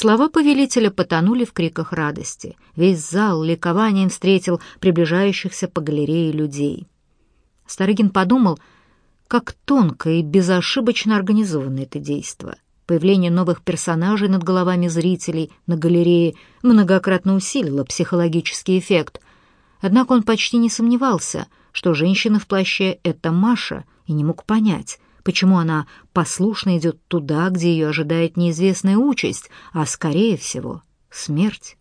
Слова повелителя потонули в криках радости. Весь зал ликованием встретил приближающихся по галерее людей. Старыгин подумал, как тонко и безошибочно организовано это действо. Появление новых персонажей над головами зрителей на галерее многократно усилило психологический эффект. Однако он почти не сомневался, что женщина в плаще — это Маша, и не мог понять, почему она послушно идет туда, где ее ожидает неизвестная участь, а, скорее всего, смерть.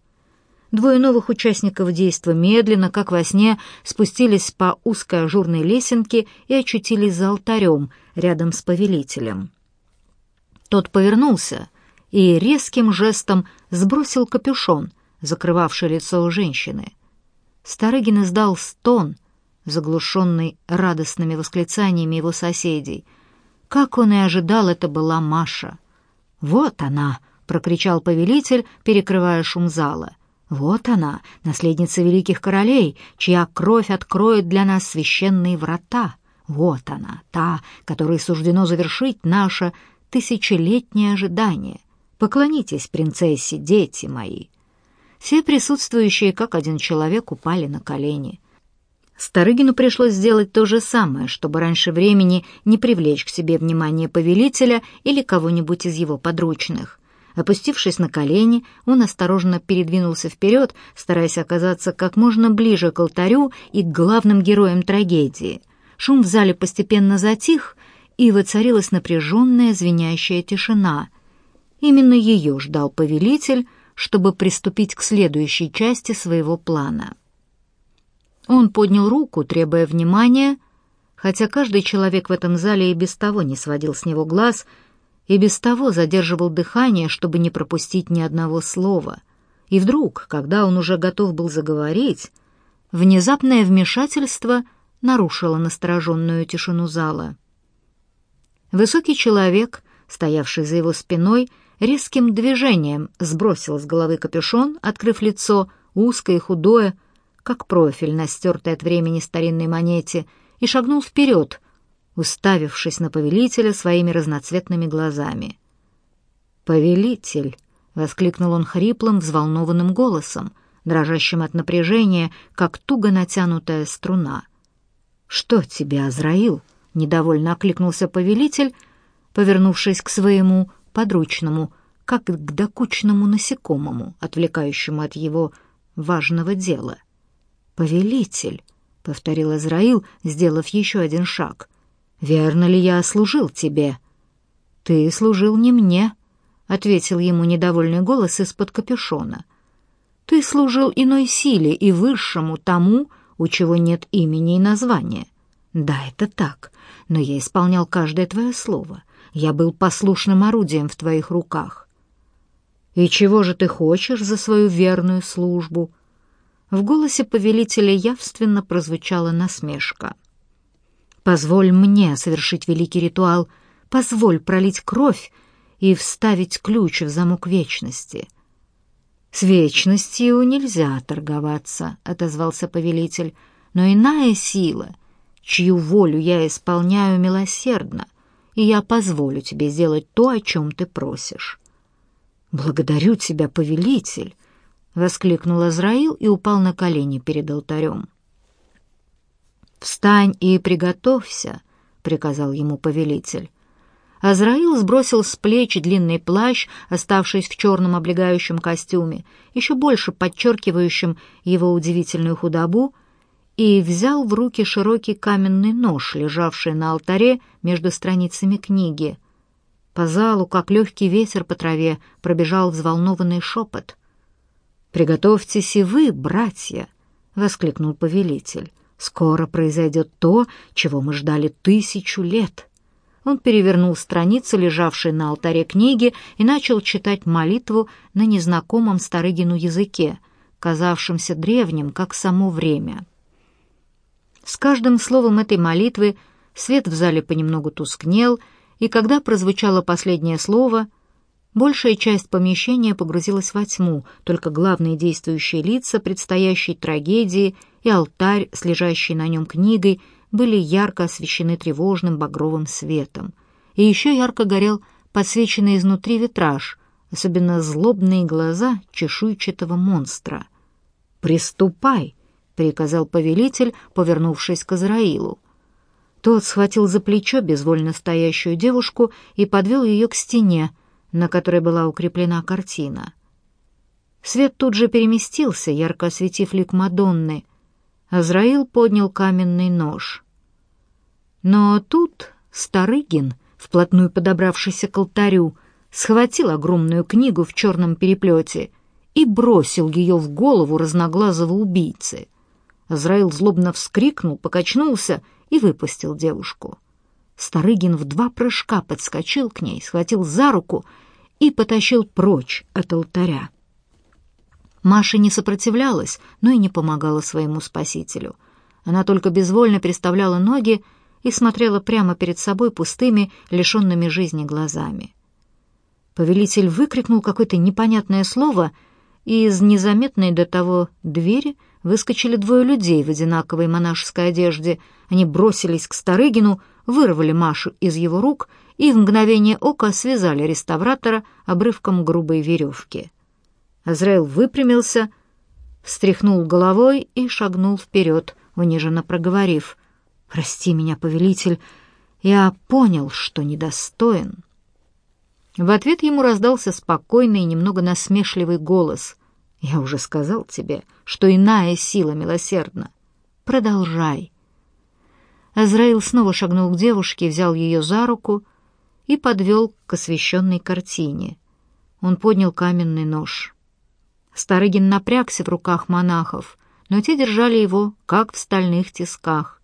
Двое новых участников действа медленно, как во сне, спустились по узкой ажурной лесенке и очутились за алтарем рядом с повелителем. Тот повернулся и резким жестом сбросил капюшон, закрывавший лицо женщины. Старыгин издал стон, заглушенный радостными восклицаниями его соседей — как он и ожидал, это была Маша. «Вот она!» — прокричал повелитель, перекрывая шум зала. «Вот она, наследница великих королей, чья кровь откроет для нас священные врата. Вот она, та, которой суждено завершить наше тысячелетнее ожидание. Поклонитесь принцессе, дети мои!» Все присутствующие, как один человек, упали на колени — Старыгину пришлось сделать то же самое, чтобы раньше времени не привлечь к себе внимание повелителя или кого-нибудь из его подручных. Опустившись на колени, он осторожно передвинулся вперед, стараясь оказаться как можно ближе к алтарю и к главным героям трагедии. Шум в зале постепенно затих, и воцарилась напряженная звенящая тишина. Именно ее ждал повелитель, чтобы приступить к следующей части своего плана. Он поднял руку, требуя внимания, хотя каждый человек в этом зале и без того не сводил с него глаз и без того задерживал дыхание, чтобы не пропустить ни одного слова. И вдруг, когда он уже готов был заговорить, внезапное вмешательство нарушило настороженную тишину зала. Высокий человек, стоявший за его спиной, резким движением сбросил с головы капюшон, открыв лицо, узкое и худое, как профиль на стертой от времени старинной монете, и шагнул вперед, уставившись на повелителя своими разноцветными глазами. «Повелитель!» — воскликнул он хриплым, взволнованным голосом, дрожащим от напряжения, как туго натянутая струна. «Что тебе, Азраил?» — недовольно окликнулся повелитель, повернувшись к своему подручному, как к докучному насекомому, отвлекающему от его важного дела — «Повелитель», — повторил Израил, сделав еще один шаг, — «верно ли я служил тебе?» «Ты служил не мне», — ответил ему недовольный голос из-под капюшона. «Ты служил иной силе и высшему тому, у чего нет имени и названия. Да, это так, но я исполнял каждое твое слово. Я был послушным орудием в твоих руках». «И чего же ты хочешь за свою верную службу?» В голосе повелителя явственно прозвучала насмешка. «Позволь мне совершить великий ритуал, позволь пролить кровь и вставить ключ в замок вечности». «С вечностью нельзя торговаться», — отозвался повелитель, «но иная сила, чью волю я исполняю милосердно, и я позволю тебе сделать то, о чем ты просишь». «Благодарю тебя, повелитель», — воскликнул Азраил и упал на колени перед алтарем. «Встань и приготовься», — приказал ему повелитель. Азраил сбросил с плеч длинный плащ, оставшись в черном облегающем костюме, еще больше подчеркивающем его удивительную худобу, и взял в руки широкий каменный нож, лежавший на алтаре между страницами книги. По залу, как легкий ветер по траве, пробежал взволнованный шепот. «Приготовьтесь и вы, братья!» — воскликнул повелитель. «Скоро произойдет то, чего мы ждали тысячу лет». Он перевернул страницы, лежавшие на алтаре книги, и начал читать молитву на незнакомом Старыгину языке, казавшемся древним, как само время. С каждым словом этой молитвы свет в зале понемногу тускнел, и когда прозвучало последнее слово — Большая часть помещения погрузилась во тьму, только главные действующие лица предстоящей трагедии и алтарь с лежащей на нем книгой были ярко освещены тревожным багровым светом. И еще ярко горел подсвеченный изнутри витраж, особенно злобные глаза чешуйчатого монстра. «Приступай!» — приказал повелитель, повернувшись к Израилу. Тот схватил за плечо безвольно стоящую девушку и подвел ее к стене, на которой была укреплена картина. Свет тут же переместился, ярко осветив лик Мадонны. Азраил поднял каменный нож. Но тут Старыгин, вплотную подобравшийся к алтарю, схватил огромную книгу в черном переплете и бросил ее в голову разноглазого убийцы. Азраил злобно вскрикнул, покачнулся и выпустил девушку. Старыгин в два прыжка подскочил к ней, схватил за руку и потащил прочь от алтаря. Маша не сопротивлялась, но и не помогала своему спасителю. Она только безвольно переставляла ноги и смотрела прямо перед собой пустыми, лишенными жизни глазами. Повелитель выкрикнул какое-то непонятное слово, и из незаметной до того двери выскочили двое людей в одинаковой монашеской одежде. Они бросились к Старыгину, вырвали Машу из его рук и в мгновение ока связали реставратора обрывком грубой веревки. Азраил выпрямился, встряхнул головой и шагнул вперед, униженно проговорив. «Прости меня, повелитель, я понял, что недостоин». В ответ ему раздался спокойный и немного насмешливый голос. «Я уже сказал тебе, что иная сила милосердна. Продолжай». Азраил снова шагнул к девушке, взял ее за руку и подвел к освещенной картине. Он поднял каменный нож. Старыгин напрягся в руках монахов, но те держали его, как в стальных тисках.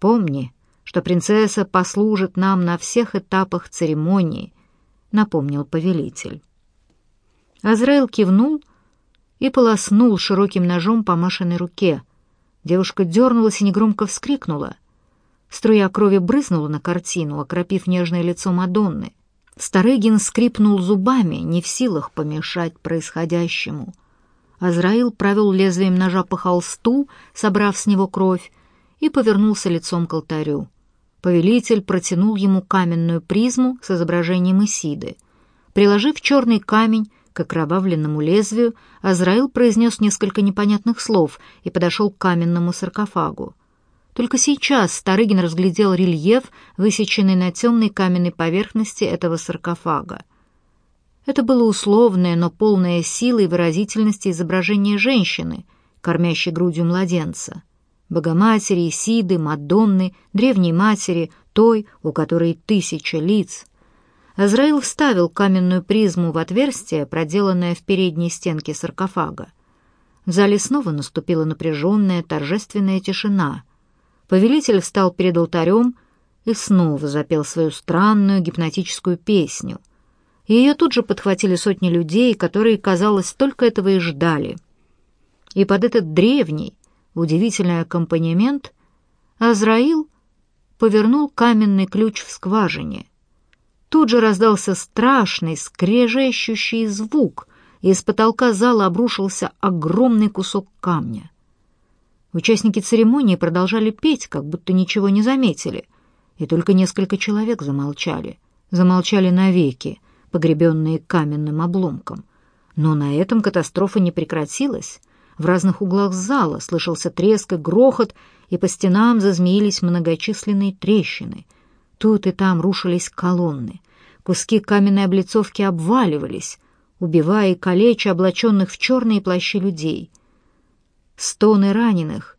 «Помни, что принцесса послужит нам на всех этапах церемонии», — напомнил повелитель. Азраил кивнул и полоснул широким ножом по Машиной руке. Девушка дернулась и негромко вскрикнула. Струя крови брызнула на картину, окропив нежное лицо Мадонны. Старыгин скрипнул зубами, не в силах помешать происходящему. Азраил провел лезвием ножа по холсту, собрав с него кровь, и повернулся лицом к алтарю. Повелитель протянул ему каменную призму с изображением Исиды. Приложив черный камень к окровавленному лезвию, Азраил произнес несколько непонятных слов и подошел к каменному саркофагу. Только сейчас Старыгин разглядел рельеф, высеченный на темной каменной поверхности этого саркофага. Это было условное, но полное силы и выразительности изображение женщины, кормящей грудью младенца. Богоматери, Исиды, Мадонны, Древней Матери, той, у которой тысяча лиц. Азраил вставил каменную призму в отверстие, проделанное в передней стенке саркофага. В зале снова наступила напряженная, торжественная тишина. Повелитель встал перед алтарем и снова запел свою странную гипнотическую песню — ее тут же подхватили сотни людей, которые, казалось, только этого и ждали. И под этот древний, удивительный аккомпанемент Азраил повернул каменный ключ в скважине. Тут же раздался страшный, скрежещущий звук, и из потолка зала обрушился огромный кусок камня. Участники церемонии продолжали петь, как будто ничего не заметили, и только несколько человек замолчали. Замолчали навеки, погребенные каменным обломком. Но на этом катастрофа не прекратилась. В разных углах зала слышался треск и грохот, и по стенам зазмеились многочисленные трещины. Тут и там рушились колонны. Куски каменной облицовки обваливались, убивая и калеча облаченных в черные плащи людей. Стоны раненых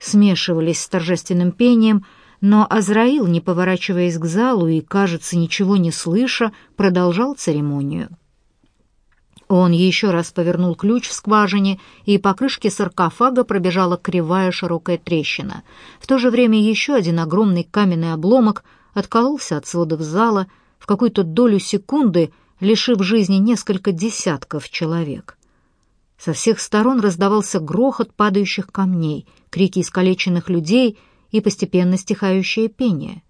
смешивались с торжественным пением — но Азраил, не поворачиваясь к залу и, кажется, ничего не слыша, продолжал церемонию. Он еще раз повернул ключ в скважине, и по крышке саркофага пробежала кривая широкая трещина. В то же время еще один огромный каменный обломок откололся от сводов зала в какую-то долю секунды, лишив жизни несколько десятков человек. Со всех сторон раздавался грохот падающих камней, крики искалеченных людей — и постепенно стихающее пение.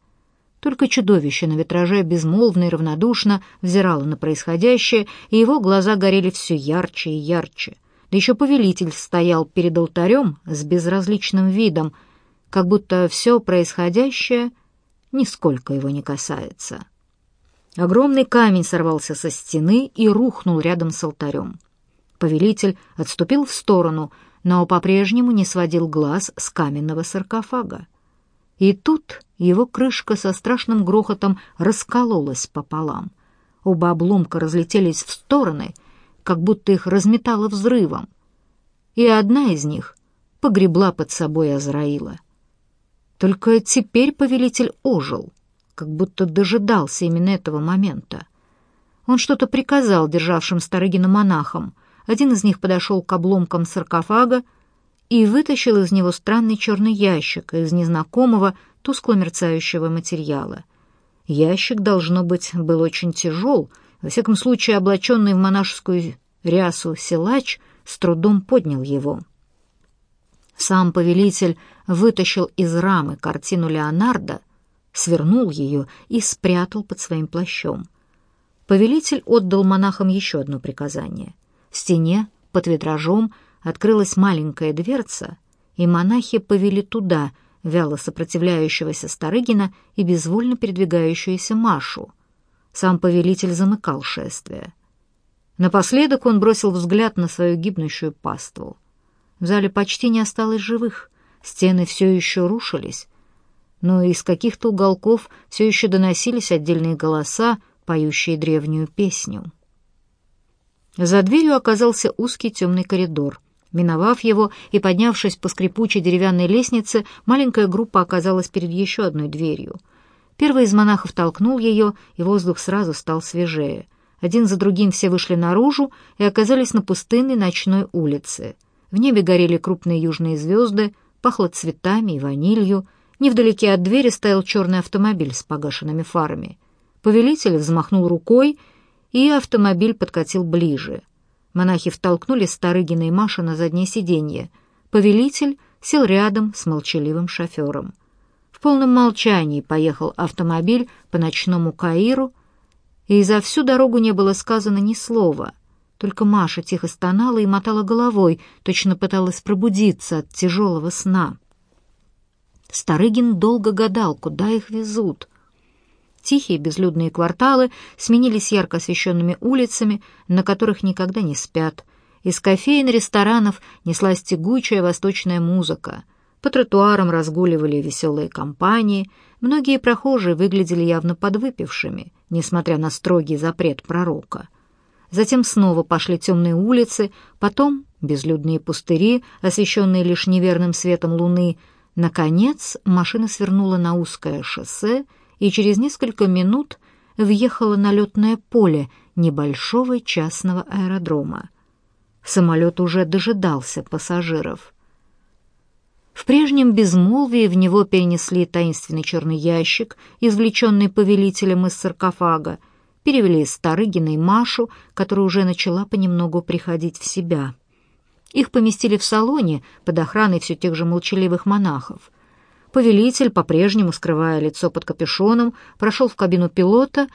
Только чудовище на витраже безмолвно и равнодушно взирало на происходящее, и его глаза горели все ярче и ярче. Да еще повелитель стоял перед алтарем с безразличным видом, как будто все происходящее нисколько его не касается. Огромный камень сорвался со стены и рухнул рядом с алтарем. Повелитель отступил в сторону, но по-прежнему не сводил глаз с каменного саркофага. И тут его крышка со страшным грохотом раскололась пополам. Оба обломка разлетелись в стороны, как будто их разметало взрывом. И одна из них погребла под собой Азраила. Только теперь повелитель ожил, как будто дожидался именно этого момента. Он что-то приказал державшим Старыгина монахам. Один из них подошел к обломкам саркофага и вытащил из него странный черный ящик из незнакомого тускло мерцающего материала. Ящик, должно быть, был очень тяжел, во всяком случае облаченный в монашескую рясу силач с трудом поднял его. Сам повелитель вытащил из рамы картину Леонардо, свернул ее и спрятал под своим плащом. Повелитель отдал монахам еще одно приказание. В стене, под витражом, открылась маленькая дверца, и монахи повели туда вяло сопротивляющегося Старыгина и безвольно передвигающуюся Машу. Сам повелитель замыкал шествие. Напоследок он бросил взгляд на свою гибнущую паству. В зале почти не осталось живых, стены все еще рушились, но из каких-то уголков все еще доносились отдельные голоса, поющие древнюю песню. За дверью оказался узкий темный коридор. Миновав его и поднявшись по скрипучей деревянной лестнице, маленькая группа оказалась перед еще одной дверью. Первый из монахов толкнул ее, и воздух сразу стал свежее. Один за другим все вышли наружу и оказались на пустынной ночной улице. В небе горели крупные южные звезды, пахло цветами и ванилью. Невдалеке от двери стоял черный автомобиль с погашенными фарами. Повелитель взмахнул рукой, и автомобиль подкатил ближе. Монахи втолкнули Старыгина и Маша на заднее сиденье. Повелитель сел рядом с молчаливым шофером. В полном молчании поехал автомобиль по ночному Каиру, и за всю дорогу не было сказано ни слова. Только Маша тихо стонала и мотала головой, точно пыталась пробудиться от тяжелого сна. Старыгин долго гадал, куда их везут. Тихие безлюдные кварталы сменились ярко освещенными улицами, на которых никогда не спят. Из кофеин ресторанов неслась тягучая восточная музыка. По тротуарам разгуливали веселые компании. Многие прохожие выглядели явно подвыпившими, несмотря на строгий запрет пророка. Затем снова пошли темные улицы, потом безлюдные пустыри, освещенные лишь неверным светом луны. Наконец машина свернула на узкое шоссе — и через несколько минут въехала на летное поле небольшого частного аэродрома. Самолет уже дожидался пассажиров. В прежнем безмолвии в него перенесли таинственный черный ящик, извлеченный повелителем из саркофага, перевели Старыгина и Машу, которая уже начала понемногу приходить в себя. Их поместили в салоне под охраной все тех же молчаливых монахов — Повелитель, по-прежнему скрывая лицо под капюшоном, прошел в кабину пилота,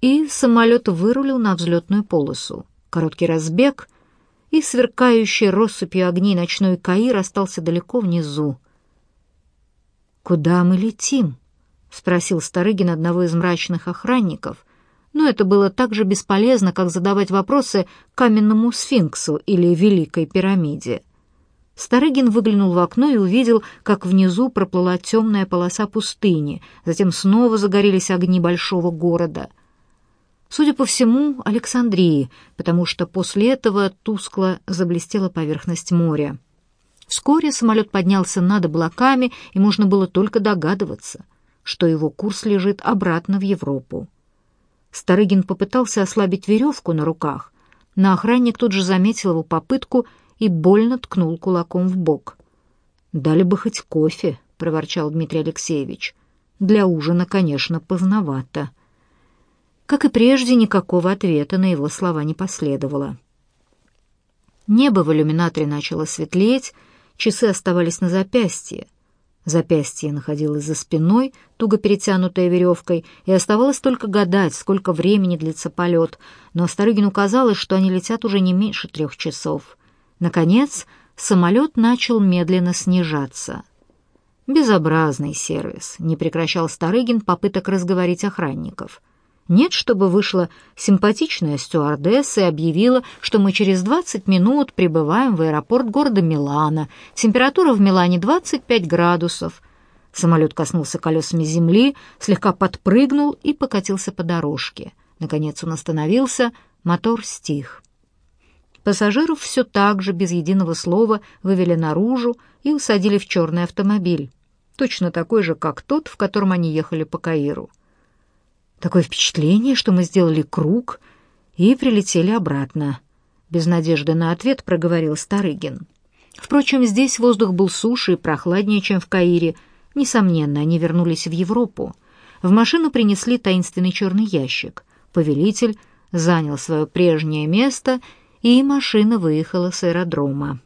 и самолет вырулил на взлетную полосу. Короткий разбег, и сверкающий россыпью огней ночной Каир остался далеко внизу. «Куда мы летим?» — спросил Старыгин одного из мрачных охранников, но это было так же бесполезно, как задавать вопросы каменному сфинксу или Великой пирамиде. Старыгин выглянул в окно и увидел, как внизу проплыла темная полоса пустыни, затем снова загорелись огни большого города. Судя по всему, Александрии, потому что после этого тускло заблестела поверхность моря. Вскоре самолет поднялся над облаками, и можно было только догадываться, что его курс лежит обратно в Европу. Старыгин попытался ослабить веревку на руках, но охранник тут же заметил его попытку и больно ткнул кулаком в бок. «Дали бы хоть кофе», — проворчал Дмитрий Алексеевич. «Для ужина, конечно, поздновато». Как и прежде, никакого ответа на его слова не последовало. Небо в иллюминаторе начало светлеть, часы оставались на запястье. Запястье находилось за спиной, туго перетянутое веревкой, и оставалось только гадать, сколько времени длится полет, но Старыгину казалось, что они летят уже не меньше трех часов. Наконец, самолет начал медленно снижаться. «Безобразный сервис», — не прекращал Старыгин попыток разговорить охранников. Нет, чтобы вышла симпатичная стюардесса и объявила, что мы через 20 минут прибываем в аэропорт города Милана. Температура в Милане 25 градусов. Самолет коснулся колесами земли, слегка подпрыгнул и покатился по дорожке. Наконец он остановился, мотор стих. Пассажиров все так же, без единого слова, вывели наружу и усадили в черный автомобиль, точно такой же, как тот, в котором они ехали по Каиру. Такое впечатление, что мы сделали круг и прилетели обратно. Без надежды на ответ проговорил Старыгин. Впрочем, здесь воздух был суше и прохладнее, чем в Каире. Несомненно, они вернулись в Европу. В машину принесли таинственный черный ящик. Повелитель занял свое прежнее место, и машина выехала с аэродрома.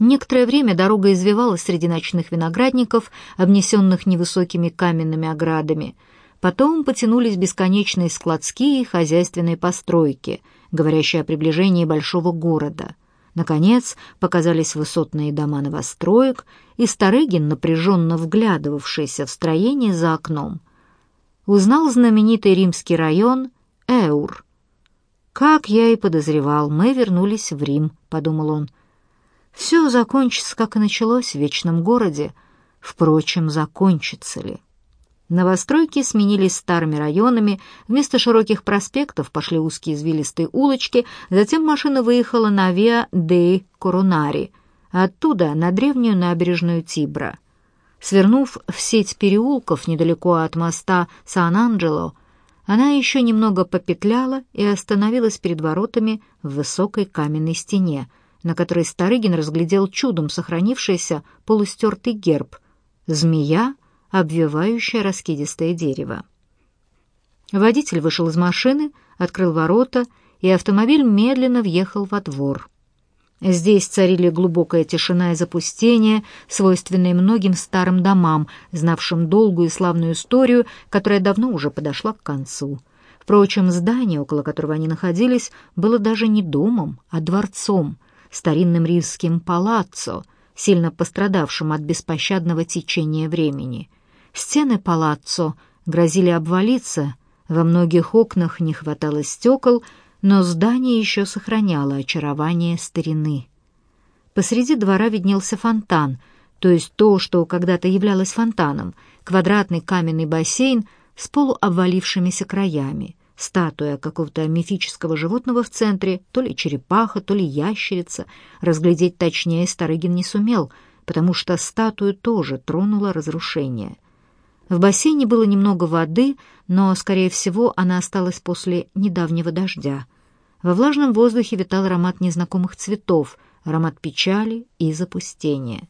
Некоторое время дорога извивалась среди ночных виноградников, обнесенных невысокими каменными оградами — Потом потянулись бесконечные складские и хозяйственные постройки, говорящие о приближении большого города. Наконец показались высотные дома новостроек, и Старыгин, напряженно вглядывавшийся в строение за окном, узнал знаменитый римский район Эур. «Как я и подозревал, мы вернулись в Рим», — подумал он. «Все закончится, как и началось в вечном городе. Впрочем, закончится ли?» Новостройки сменились старыми районами, вместо широких проспектов пошли узкие извилистые улочки, затем машина выехала на Виа де Коронари, оттуда на древнюю набережную Тибра. Свернув в сеть переулков недалеко от моста Сан-Анджело, она еще немного попетляла и остановилась перед воротами в высокой каменной стене, на которой Старыгин разглядел чудом сохранившийся полустертый герб — змея — обвивающее раскидистое дерево. Водитель вышел из машины, открыл ворота, и автомобиль медленно въехал во двор. Здесь царили глубокая тишина и запустение, свойственные многим старым домам, знавшим долгую и славную историю, которая давно уже подошла к концу. Впрочем, здание, около которого они находились, было даже не домом, а дворцом, старинным римским палаццо, сильно пострадавшим от беспощадного течения времени — Стены палаццо грозили обвалиться, во многих окнах не хватало стекол, но здание еще сохраняло очарование старины. Посреди двора виднелся фонтан, то есть то, что когда-то являлось фонтаном, квадратный каменный бассейн с полуобвалившимися краями, статуя какого-то мифического животного в центре, то ли черепаха, то ли ящерица. Разглядеть точнее Старыгин не сумел, потому что статую тоже тронуло разрушение — в бассейне было немного воды, но, скорее всего, она осталась после недавнего дождя. Во влажном воздухе витал аромат незнакомых цветов, аромат печали и запустения.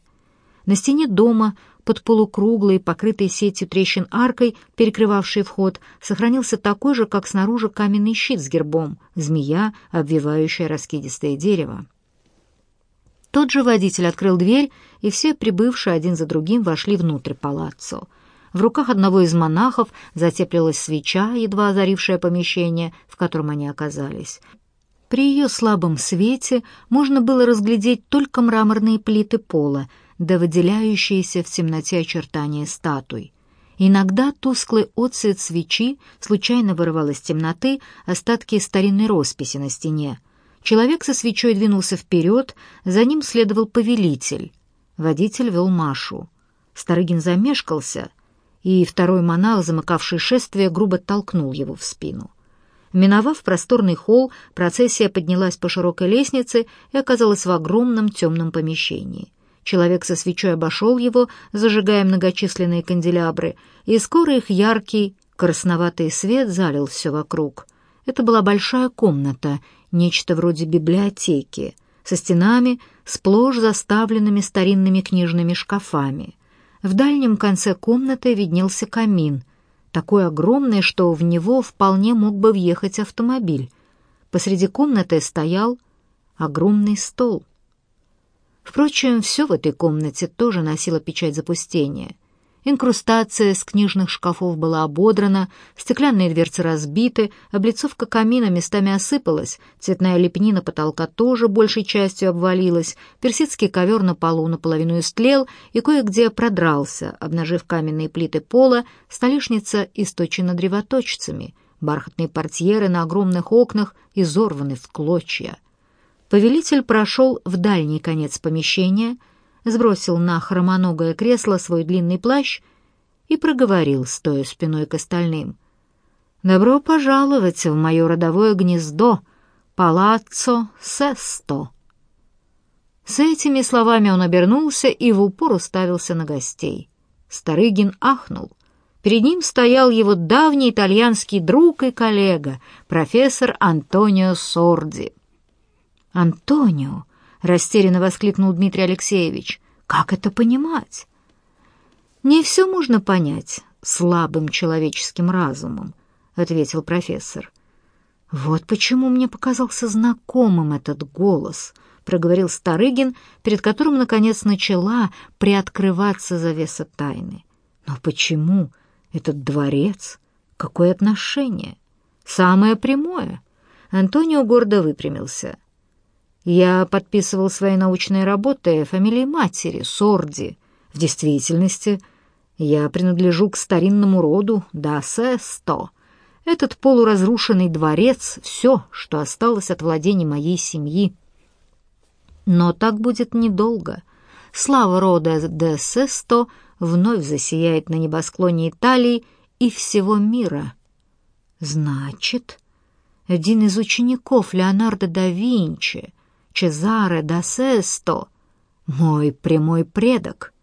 На стене дома, под полукруглой, покрытой сетью трещин аркой, перекрывавшей вход, сохранился такой же, как снаружи, каменный щит с гербом, змея, обвивающая раскидистое дерево. Тот же водитель открыл дверь, и все прибывшие один за другим вошли внутрь палаццо — в руках одного из монахов затеплилась свеча, едва озарившая помещение, в котором они оказались. При ее слабом свете можно было разглядеть только мраморные плиты пола, да выделяющиеся в темноте очертания статуй. Иногда тусклый отцвет свечи случайно вырывал из темноты остатки старинной росписи на стене. Человек со свечой двинулся вперед, за ним следовал повелитель. Водитель вел Машу. Старыгин замешкался — и второй монах, замыкавший шествие, грубо толкнул его в спину. Миновав просторный холл, процессия поднялась по широкой лестнице и оказалась в огромном темном помещении. Человек со свечой обошел его, зажигая многочисленные канделябры, и скоро их яркий, красноватый свет залил все вокруг. Это была большая комната, нечто вроде библиотеки, со стенами, сплошь заставленными старинными книжными шкафами. В дальнем конце комнаты виднелся камин, такой огромный, что в него вполне мог бы въехать автомобиль. Посреди комнаты стоял огромный стол. Впрочем, все в этой комнате тоже носило печать запустения. Инкрустация с книжных шкафов была ободрана, стеклянные дверцы разбиты, облицовка камина местами осыпалась, цветная лепнина потолка тоже большей частью обвалилась, персидский ковер на полу наполовину истлел и кое-где продрался, обнажив каменные плиты пола, столешница источена древоточцами, бархатные портьеры на огромных окнах изорваны в клочья. Повелитель прошел в дальний конец помещения — сбросил на хромоногое кресло свой длинный плащ и проговорил, стоя спиной к остальным. «Добро пожаловать в мое родовое гнездо, палаццо Сесто». С этими словами он обернулся и в упор уставился на гостей. Старыгин ахнул. Перед ним стоял его давний итальянский друг и коллега, профессор Антонио Сорди. «Антонио!» — растерянно воскликнул Дмитрий Алексеевич. «Как это понимать?» «Не все можно понять слабым человеческим разумом», — ответил профессор. «Вот почему мне показался знакомым этот голос», — проговорил Старыгин, перед которым, наконец, начала приоткрываться завеса тайны. «Но почему этот дворец? Какое отношение?» «Самое прямое». Антонио гордо выпрямился. Я подписывал свои научные работы фамилией матери, Сорди. В действительности я принадлежу к старинному роду Дасе-100. Этот полуразрушенный дворец — все, что осталось от владений моей семьи. Но так будет недолго. Слава рода Дасе-100 вновь засияет на небосклоне Италии и всего мира. Значит, один из учеников Леонардо да Винчи — Чезаре да Сесто, мой прямой предок».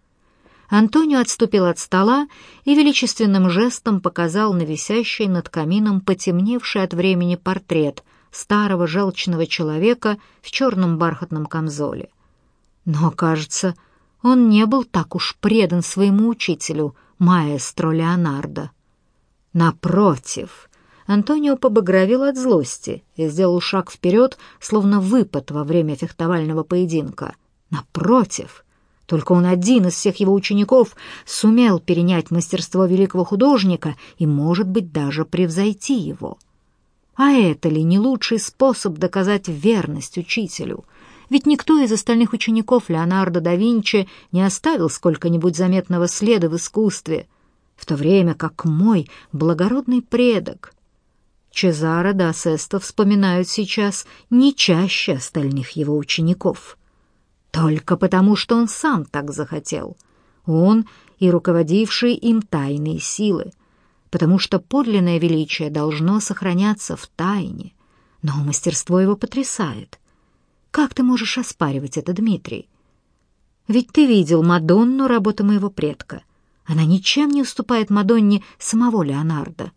Антонио отступил от стола и величественным жестом показал на висящий над камином потемневший от времени портрет старого желчного человека в черном бархатном камзоле. Но, кажется, он не был так уж предан своему учителю, маэстро Леонардо. Напротив, Антонио побагровел от злости и сделал шаг вперед, словно выпад во время фехтовального поединка. Напротив, только он один из всех его учеников сумел перенять мастерство великого художника и, может быть, даже превзойти его. А это ли не лучший способ доказать верность учителю? Ведь никто из остальных учеников Леонардо да Винчи не оставил сколько-нибудь заметного следа в искусстве, в то время как мой благородный предок Чезаро да Сесто вспоминают сейчас не чаще остальных его учеников. Только потому, что он сам так захотел. Он и руководившие им тайные силы. Потому что подлинное величие должно сохраняться в тайне. Но мастерство его потрясает. Как ты можешь оспаривать это, Дмитрий? Ведь ты видел Мадонну, работы моего предка. Она ничем не уступает Мадонне самого Леонардо.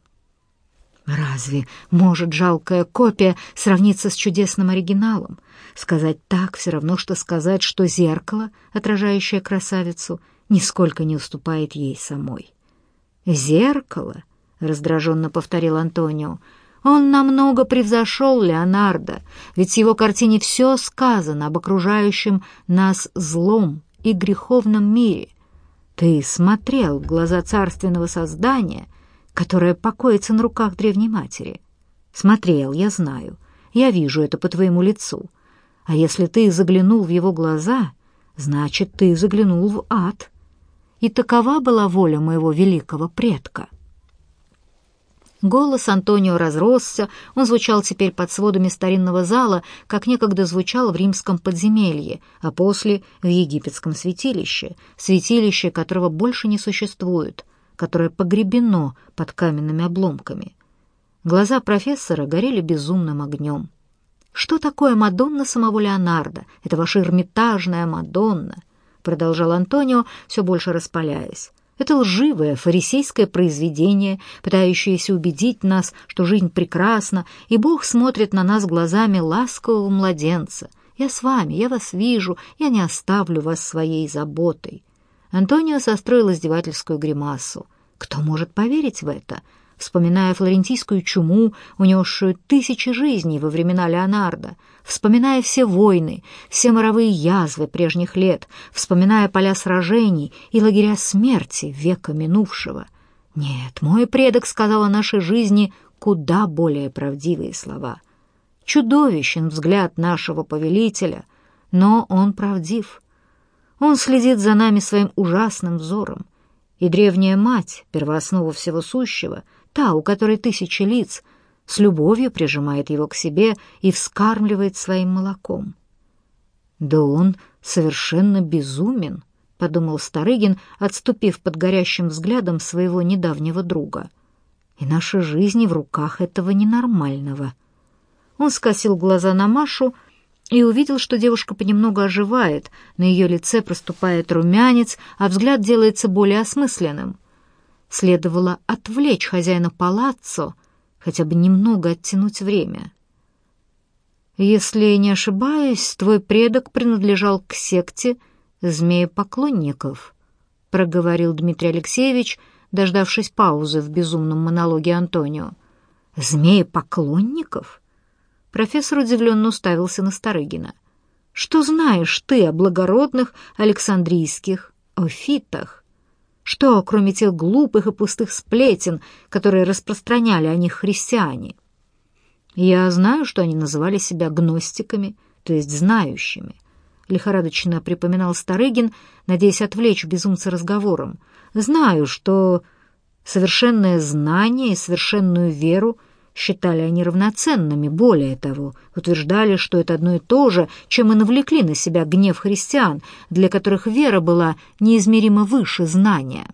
Разве может жалкая копия сравниться с чудесным оригиналом? Сказать так все равно, что сказать, что зеркало, отражающее красавицу, нисколько не уступает ей самой. «Зеркало?» — раздраженно повторил Антонио. «Он намного превзошел Леонардо, ведь в его картине все сказано об окружающем нас злом и греховном мире. Ты смотрел в глаза царственного создания — которая покоится на руках древней матери. Смотрел, я знаю, я вижу это по твоему лицу. А если ты заглянул в его глаза, значит, ты заглянул в ад. И такова была воля моего великого предка». Голос Антонио разросся, он звучал теперь под сводами старинного зала, как некогда звучал в римском подземелье, а после — в египетском святилище, святилище, которого больше не существует, которое погребено под каменными обломками. Глаза профессора горели безумным огнем. «Что такое Мадонна самого Леонардо? Это ваша эрмитажная Мадонна», — продолжал Антонио, все больше распаляясь. «Это лживое фарисейское произведение, пытающееся убедить нас, что жизнь прекрасна, и Бог смотрит на нас глазами ласкового младенца. Я с вами, я вас вижу, я не оставлю вас своей заботой. Антонио состроил издевательскую гримасу. Кто может поверить в это? вспоминая флорентийскую чуму, унесшую тысячи жизней во времена Леонардо, вспоминая все войны, все моровые язвы прежних лет, вспоминая поля сражений и лагеря смерти века минувшего. Нет, мой предок сказал о нашей жизни куда более правдивые слова. Чудовищен взгляд нашего повелителя, но он правдив. Он следит за нами своим ужасным взором, и древняя мать, первооснова всего сущего, та, у которой тысячи лиц, с любовью прижимает его к себе и вскармливает своим молоком. «Да он совершенно безумен», — подумал Старыгин, отступив под горящим взглядом своего недавнего друга. «И наша жизнь в руках этого ненормального». Он скосил глаза на Машу и увидел, что девушка понемногу оживает, на ее лице проступает румянец, а взгляд делается более осмысленным. Следовало отвлечь хозяина палаццо, хотя бы немного оттянуть время. «Если не ошибаюсь, твой предок принадлежал к секте змеепоклонников», — проговорил Дмитрий Алексеевич, дождавшись паузы в безумном монологе Антонио. «Змеепоклонников?» Профессор удивленно уставился на Старыгина. «Что знаешь ты о благородных Александрийских офитах? Что, кроме тех глупых и пустых сплетен, которые распространяли о них христиане?» «Я знаю, что они называли себя гностиками, то есть знающими», — лихорадочно припоминал Старыгин, надеясь отвлечь безумца разговором. «Знаю, что совершенное знание и совершенную веру — Считали они равноценными, более того, утверждали, что это одно и то же, чем и навлекли на себя гнев христиан, для которых вера была неизмеримо выше знания.